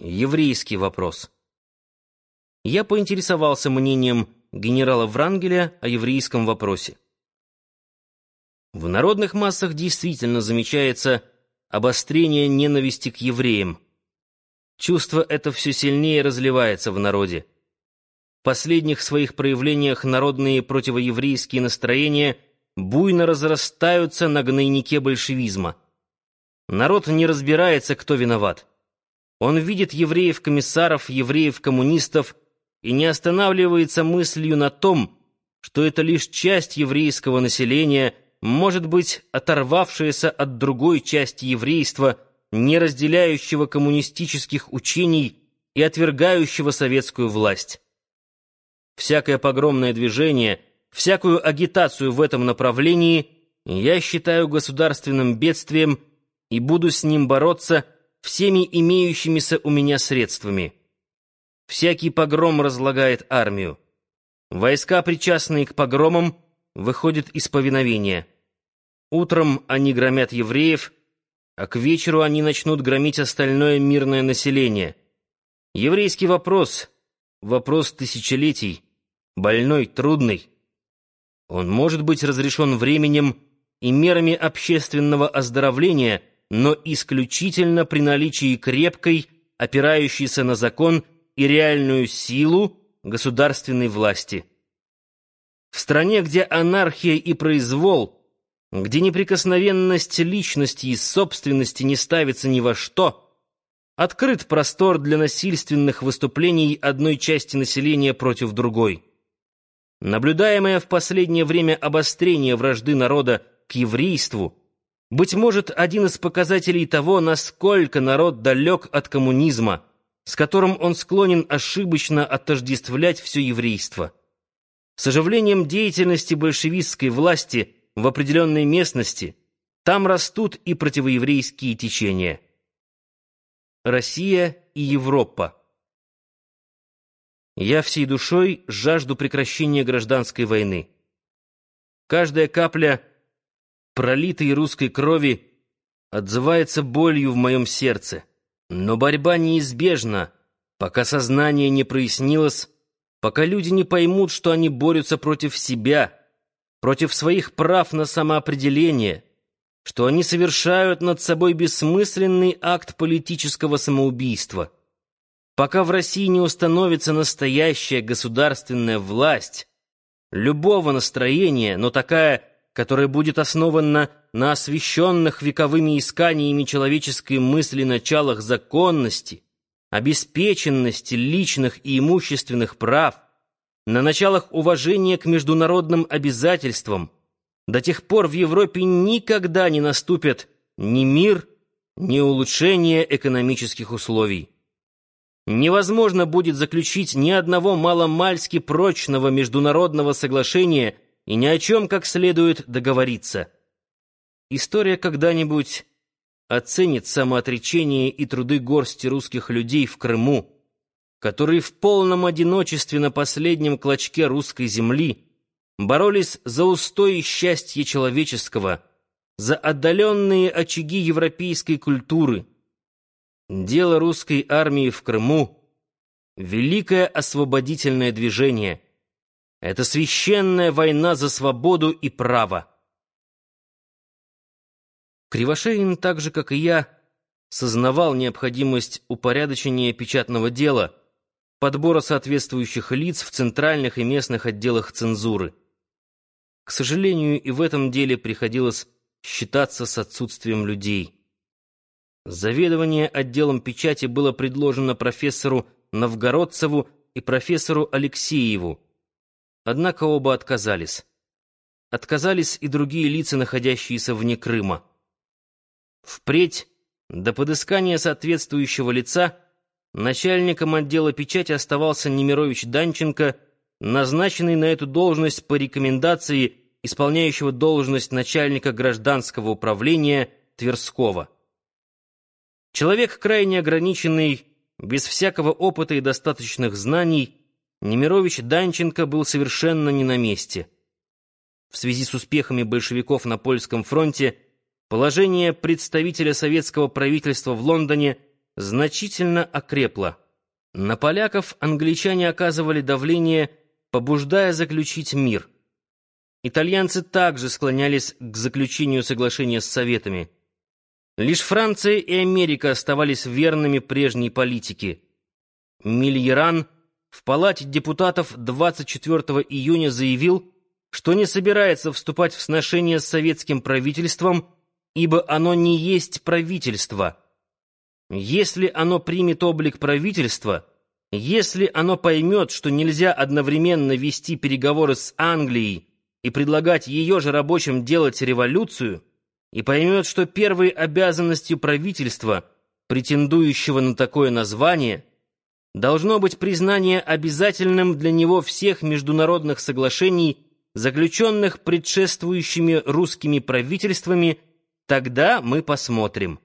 Еврейский вопрос. Я поинтересовался мнением генерала Врангеля о еврейском вопросе. В народных массах действительно замечается обострение ненависти к евреям. Чувство это все сильнее разливается в народе. В последних своих проявлениях народные противоеврейские настроения буйно разрастаются на гнойнике большевизма. Народ не разбирается, кто виноват. Он видит евреев-комиссаров, евреев-коммунистов и не останавливается мыслью на том, что это лишь часть еврейского населения, может быть, оторвавшаяся от другой части еврейства, не разделяющего коммунистических учений и отвергающего советскую власть. Всякое погромное движение, всякую агитацию в этом направлении я считаю государственным бедствием и буду с ним бороться – всеми имеющимися у меня средствами. Всякий погром разлагает армию. Войска, причастные к погромам, выходят из повиновения. Утром они громят евреев, а к вечеру они начнут громить остальное мирное население. Еврейский вопрос — вопрос тысячелетий, больной, трудный. Он может быть разрешен временем и мерами общественного оздоровления — но исключительно при наличии крепкой, опирающейся на закон и реальную силу государственной власти. В стране, где анархия и произвол, где неприкосновенность личности и собственности не ставится ни во что, открыт простор для насильственных выступлений одной части населения против другой. Наблюдаемое в последнее время обострение вражды народа к еврейству – быть может, один из показателей того, насколько народ далек от коммунизма, с которым он склонен ошибочно отождествлять все еврейство. С оживлением деятельности большевистской власти в определенной местности там растут и противоеврейские течения. Россия и Европа. Я всей душой жажду прекращения гражданской войны. Каждая капля — пролитой русской крови отзывается болью в моем сердце. Но борьба неизбежна, пока сознание не прояснилось, пока люди не поймут, что они борются против себя, против своих прав на самоопределение, что они совершают над собой бессмысленный акт политического самоубийства. Пока в России не установится настоящая государственная власть, любого настроения, но такая которое будет основано на освященных вековыми исканиями человеческой мысли началах законности, обеспеченности личных и имущественных прав, на началах уважения к международным обязательствам, до тех пор в Европе никогда не наступят ни мир, ни улучшение экономических условий. Невозможно будет заключить ни одного маломальски прочного международного соглашения – и ни о чем как следует договориться. История когда-нибудь оценит самоотречение и труды горсти русских людей в Крыму, которые в полном одиночестве на последнем клочке русской земли боролись за устои счастья человеческого, за отдаленные очаги европейской культуры. Дело русской армии в Крыму — великое освободительное движение — это священная война за свободу и право. Кривошеин, так же, как и я, сознавал необходимость упорядочения печатного дела, подбора соответствующих лиц в центральных и местных отделах цензуры. К сожалению, и в этом деле приходилось считаться с отсутствием людей. Заведование отделом печати было предложено профессору Новгородцеву и профессору Алексееву, Однако оба отказались. Отказались и другие лица, находящиеся вне Крыма. Впредь, до подыскания соответствующего лица, начальником отдела печати оставался Немирович Данченко, назначенный на эту должность по рекомендации исполняющего должность начальника гражданского управления Тверского. Человек крайне ограниченный, без всякого опыта и достаточных знаний, Немирович Данченко был совершенно не на месте. В связи с успехами большевиков на польском фронте положение представителя советского правительства в Лондоне значительно окрепла. На поляков англичане оказывали давление, побуждая заключить мир. Итальянцы также склонялись к заключению соглашения с Советами. Лишь Франция и Америка оставались верными прежней политике. Мильеран в Палате депутатов 24 июня заявил, что не собирается вступать в сношение с советским правительством, ибо оно не есть правительство. Если оно примет облик правительства, если оно поймет, что нельзя одновременно вести переговоры с Англией и предлагать ее же рабочим делать революцию, и поймет, что первой обязанностью правительства, претендующего на такое название, должно быть признание обязательным для него всех международных соглашений, заключенных предшествующими русскими правительствами, тогда мы посмотрим.